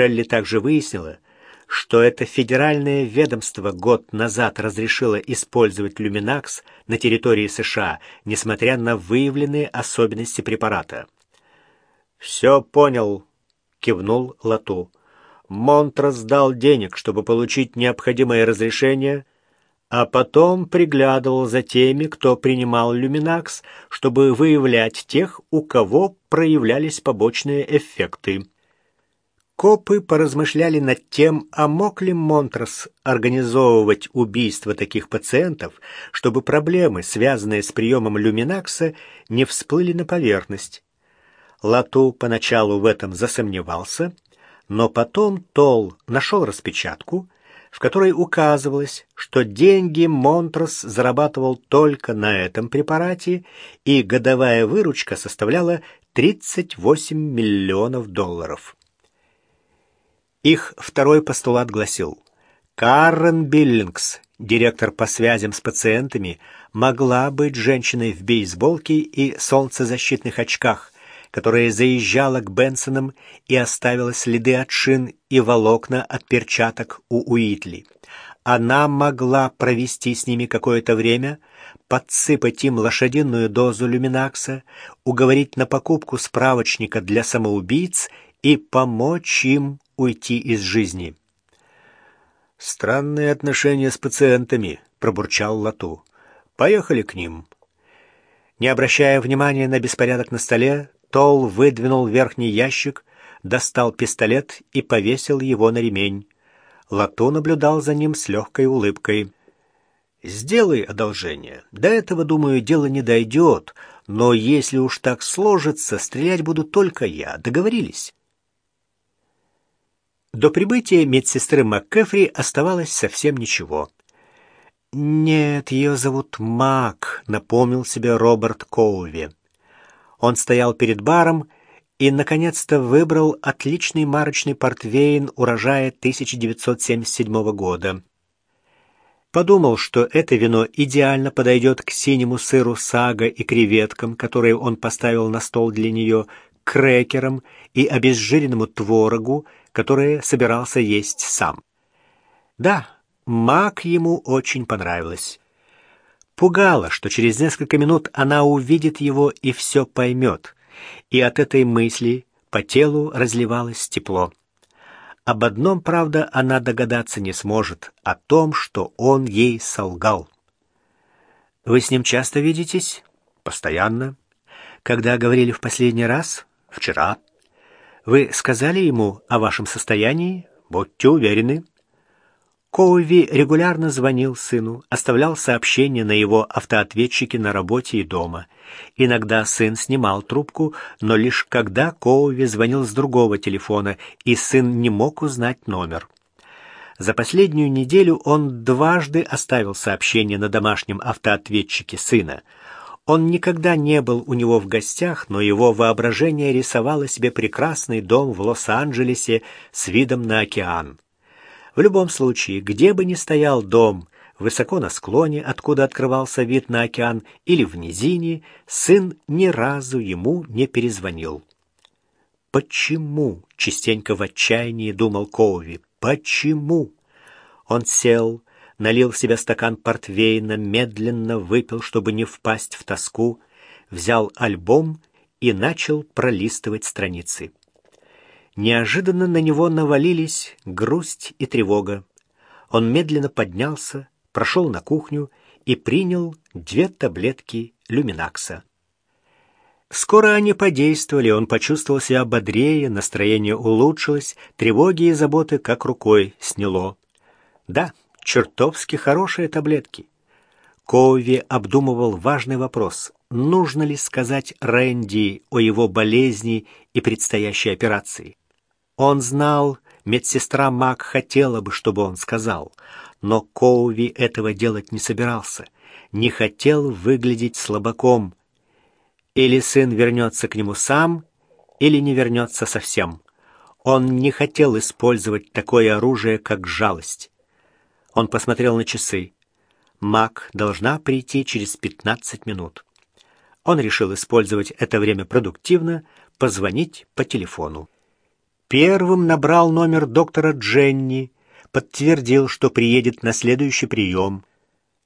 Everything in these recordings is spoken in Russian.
Шелли также выяснила, что это федеральное ведомство год назад разрешило использовать люминакс на территории США, несмотря на выявленные особенности препарата. «Все понял», — кивнул Лату. Монтрос дал денег, чтобы получить необходимое разрешение, а потом приглядывал за теми, кто принимал люминакс, чтобы выявлять тех, у кого проявлялись побочные эффекты. Копы поразмышляли над тем, а мог ли Монтрос организовывать убийство таких пациентов, чтобы проблемы, связанные с приемом люминакса, не всплыли на поверхность. Лату поначалу в этом засомневался — но потом Тол нашел распечатку, в которой указывалось, что деньги Монтрос зарабатывал только на этом препарате, и годовая выручка составляла 38 миллионов долларов. Их второй постулат гласил, Карен Биллингс, директор по связям с пациентами, могла быть женщиной в бейсболке и солнцезащитных очках – которая заезжала к Бенсонам и оставила следы от шин и волокна от перчаток у Уитли. Она могла провести с ними какое-то время, подсыпать им лошадиную дозу люминакса, уговорить на покупку справочника для самоубийц и помочь им уйти из жизни. «Странные отношения с пациентами», — пробурчал Лату. «Поехали к ним». Не обращая внимания на беспорядок на столе, Тол выдвинул верхний ящик, достал пистолет и повесил его на ремень. Лато наблюдал за ним с легкой улыбкой. «Сделай одолжение. До этого, думаю, дело не дойдет, но если уж так сложится, стрелять буду только я. Договорились?» До прибытия медсестры МакКефри оставалось совсем ничего. «Нет, ее зовут Мак», — напомнил себе Роберт Коуви. Он стоял перед баром и, наконец-то, выбрал отличный марочный портвейн урожая 1977 года. Подумал, что это вино идеально подойдет к синему сыру сага и креветкам, которые он поставил на стол для нее, крекерам и обезжиренному творогу, которые собирался есть сам. Да, мак ему очень понравилось. Пугало, что через несколько минут она увидит его и все поймет. И от этой мысли по телу разливалось тепло. Об одном, правда, она догадаться не сможет, о том, что он ей солгал. «Вы с ним часто видитесь?» «Постоянно». «Когда говорили в последний раз?» «Вчера». «Вы сказали ему о вашем состоянии?» «Будьте уверены». Коуви регулярно звонил сыну, оставлял сообщения на его автоответчике на работе и дома. Иногда сын снимал трубку, но лишь когда Коуви звонил с другого телефона, и сын не мог узнать номер. За последнюю неделю он дважды оставил сообщение на домашнем автоответчике сына. Он никогда не был у него в гостях, но его воображение рисовало себе прекрасный дом в Лос-Анджелесе с видом на океан. В любом случае, где бы ни стоял дом, высоко на склоне, откуда открывался вид на океан, или в низине, сын ни разу ему не перезвонил. «Почему?» — частенько в отчаянии думал Коуви. «Почему?» Он сел, налил в себя стакан портвейна, медленно выпил, чтобы не впасть в тоску, взял альбом и начал пролистывать страницы. Неожиданно на него навалились грусть и тревога. Он медленно поднялся, прошел на кухню и принял две таблетки люминакса. Скоро они подействовали, он почувствовал себя бодрее, настроение улучшилось, тревоги и заботы как рукой сняло. Да, чертовски хорошие таблетки. Коуви обдумывал важный вопрос. Нужно ли сказать Рэнди о его болезни и предстоящей операции? Он знал, медсестра Мак хотела бы, чтобы он сказал, но Коуви этого делать не собирался, не хотел выглядеть слабаком. Или сын вернется к нему сам, или не вернется совсем. Он не хотел использовать такое оружие, как жалость. Он посмотрел на часы. Мак должна прийти через 15 минут. Он решил использовать это время продуктивно, позвонить по телефону. первым набрал номер доктора Дженни, подтвердил, что приедет на следующий прием.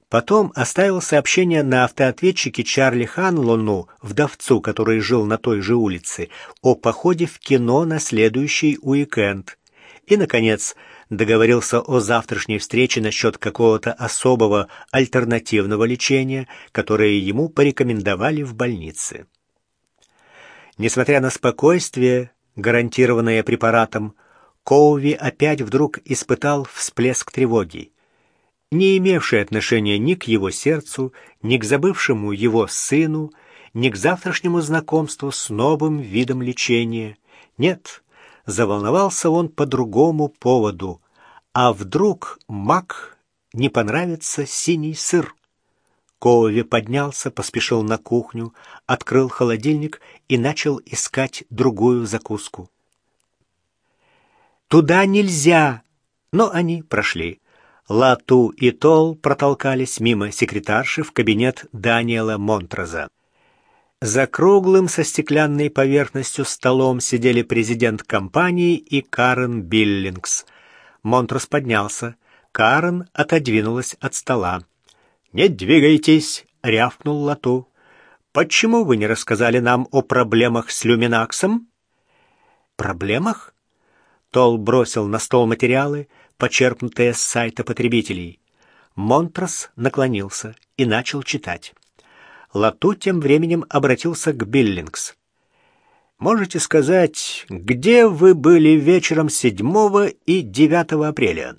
Потом оставил сообщение на автоответчике Чарли Ханлону, вдовцу, который жил на той же улице, о походе в кино на следующий уикенд. И, наконец, договорился о завтрашней встрече насчет какого-то особого альтернативного лечения, которое ему порекомендовали в больнице. Несмотря на спокойствие, гарантированное препаратом, Коуви опять вдруг испытал всплеск тревоги не имевший отношения ни к его сердцу, ни к забывшему его сыну, ни к завтрашнему знакомству с новым видом лечения. Нет, заволновался он по другому поводу. А вдруг маг не понравится синий сыр? Коуви поднялся, поспешил на кухню, открыл холодильник и начал искать другую закуску. Туда нельзя, но они прошли. Лату и Тол протолкались мимо секретарши в кабинет Даниэла Монтроза. За круглым со стеклянной поверхностью столом сидели президент компании и Карен Биллингс. Монтрос поднялся. Карен отодвинулась от стола. «Не двигайтесь!» — рявкнул Лату. «Почему вы не рассказали нам о проблемах с люминаксом?» «Проблемах?» Тол бросил на стол материалы, почерпнутые с сайта потребителей. Монтрос наклонился и начал читать. Лату тем временем обратился к Биллингс. «Можете сказать, где вы были вечером 7 и 9 апреля?»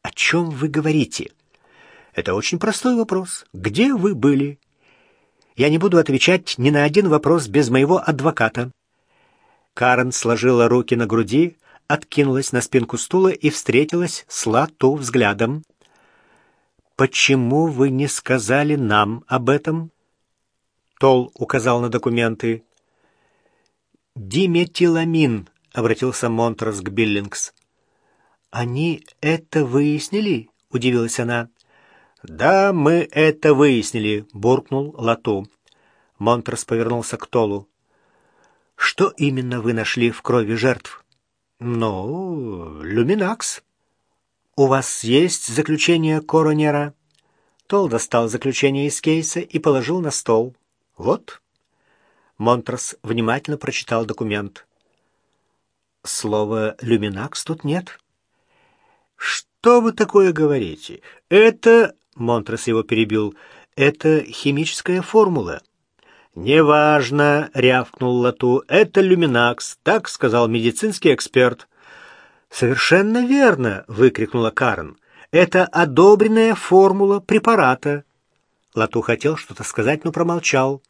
«О чем вы говорите?» «Это очень простой вопрос. Где вы были?» «Я не буду отвечать ни на один вопрос без моего адвоката». Карен сложила руки на груди, откинулась на спинку стула и встретилась с Лату взглядом. «Почему вы не сказали нам об этом?» Тол указал на документы. «Диметиламин», — обратился Монтрос к Биллингс. «Они это выяснили?» — удивилась она. «Да, мы это выяснили», — буркнул Лату. Монтрос повернулся к Толу. «Что именно вы нашли в крови жертв?» «Ну, люминакс». «У вас есть заключение коронера?» Тол достал заключение из кейса и положил на стол. «Вот». Монтрос внимательно прочитал документ. «Слова «люминакс» тут нет». «Что вы такое говорите? Это...» — Монтрос его перебил. «Это химическая формула». «Неважно», — рявкнул Лату, — «это люминакс», — так сказал медицинский эксперт. «Совершенно верно», — выкрикнула Карен. «Это одобренная формула препарата». Лату хотел что-то сказать, но промолчал.